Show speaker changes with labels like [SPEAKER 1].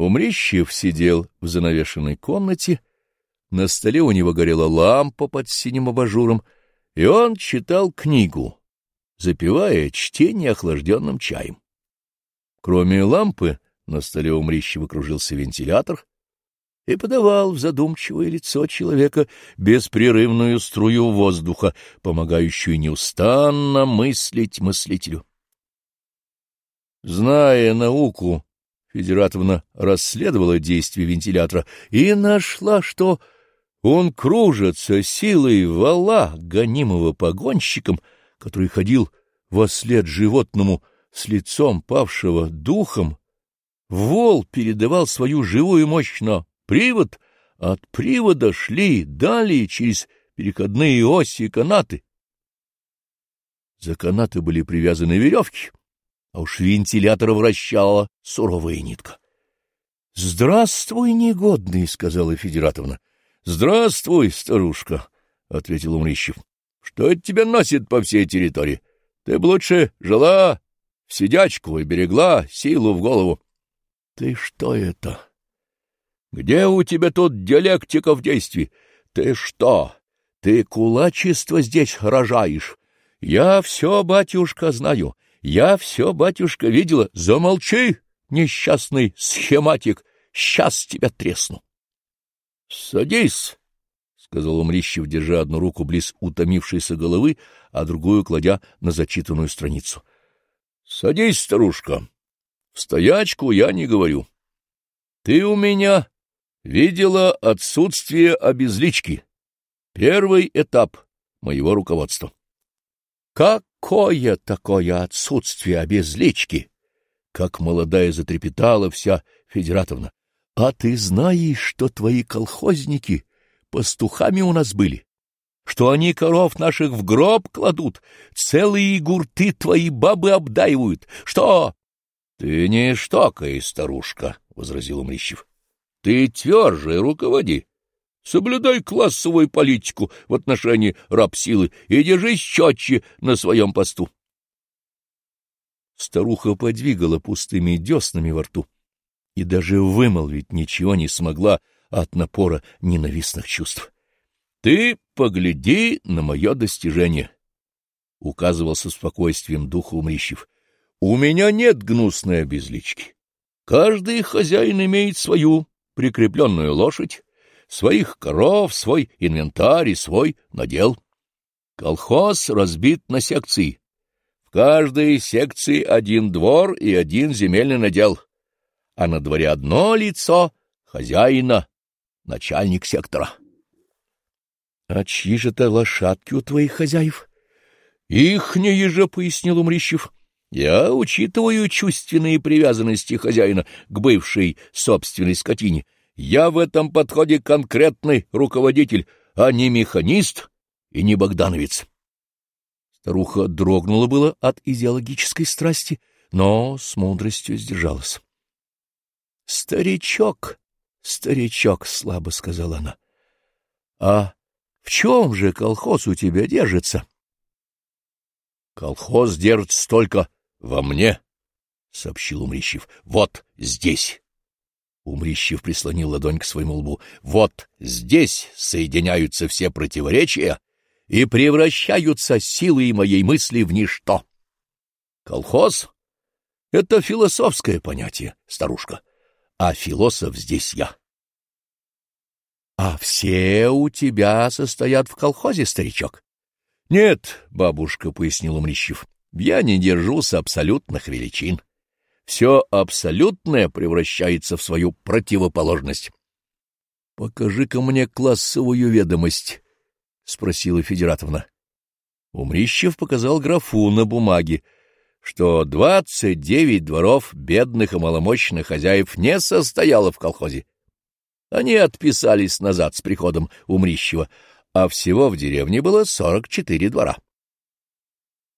[SPEAKER 1] Умрищев сидел в занавешенной комнате, на столе у него горела лампа под синим абажуром, и он читал книгу, запивая чтение охлажденным чаем. Кроме лампы, на столе у Мрищева кружился вентилятор и подавал в задумчивое лицо человека беспрерывную струю воздуха, помогающую неустанно мыслить мыслителю. Зная науку, Федератовна расследовала действие вентилятора и нашла, что он кружится силой вала, гонимого погонщиком, который ходил во след животному с лицом павшего духом. Вол передавал свою живую мощь на привод, от привода шли далее через переходные оси канаты. За канаты были привязаны веревки, а уж вентилятор вращала суровая нитка. — Здравствуй, негодный, — сказала Федератовна. — Здравствуй, старушка, — ответил Умрищев. — Что это тебя носит по всей территории? Ты бы лучше жила в сидячку и берегла силу в голову. — Ты что это? — Где у тебя тут диалектика в действии? Ты что? Ты кулачество здесь рожаешь? Я все, батюшка, знаю. Я все, батюшка, видела. Замолчи, несчастный схематик, сейчас тебя тресну. — Садись, — сказал Умрищев, держа одну руку близ утомившейся головы, а другую кладя на зачитанную страницу. — Садись, старушка. В стоячку я не говорю. Ты у меня видела отсутствие обезлички. Первый этап моего руководства. Какое такое отсутствие обезлички? Как молодая затрепетала вся Федератовна. А ты знаешь, что твои колхозники пастухами у нас были? Что они коров наших в гроб кладут, целые гурты твои бабы обдаивают? Что? — Ты не штокай, старушка, — возразил Умрищев. — Ты тверже руководи. Соблюдай классовую политику в отношении раб-силы и держись четче на своем посту. Старуха подвигала пустыми деснами во рту и даже вымолвить ничего не смогла от напора ненавистных чувств. — Ты погляди на мое достижение, — указывал со спокойствием духа Умрищев. — У меня нет гнусной обезлички. Каждый хозяин имеет свою прикрепленную лошадь, своих коров, свой инвентарь и свой надел. Колхоз разбит на секции. В каждой секции один двор и один земельный надел, а на дворе одно лицо — хозяина, начальник сектора. — А чьи же это лошадки у твоих хозяев? — Ихние же, — пояснил Умрищев. — Я учитываю чувственные привязанности хозяина к бывшей собственной скотине — я в этом подходе конкретный руководитель, а не механист и не богдановец. Старуха дрогнула было от идеологической страсти, но с мудростью сдержалась. — Старичок, старичок, — слабо сказала она, — а в чем же колхоз у тебя держится? — Колхоз держится только во мне, — сообщил Умрищев. — Вот здесь. Умрищев прислонил ладонь к своему лбу. Вот здесь соединяются все противоречия и превращаются силы моей мысли в ничто. Колхоз — это философское понятие, старушка, а философ здесь я. — А все у тебя состоят в колхозе, старичок? — Нет, — бабушка пояснил Умрищев, — я не держусь абсолютных величин. — все абсолютное превращается в свою противоположность. — Покажи-ка мне классовую ведомость, — спросила Федератовна. Умрищев показал графу на бумаге, что двадцать девять дворов бедных и маломощных хозяев не состояло в колхозе. Они отписались назад с приходом Умрищева, а всего в деревне было сорок четыре двора.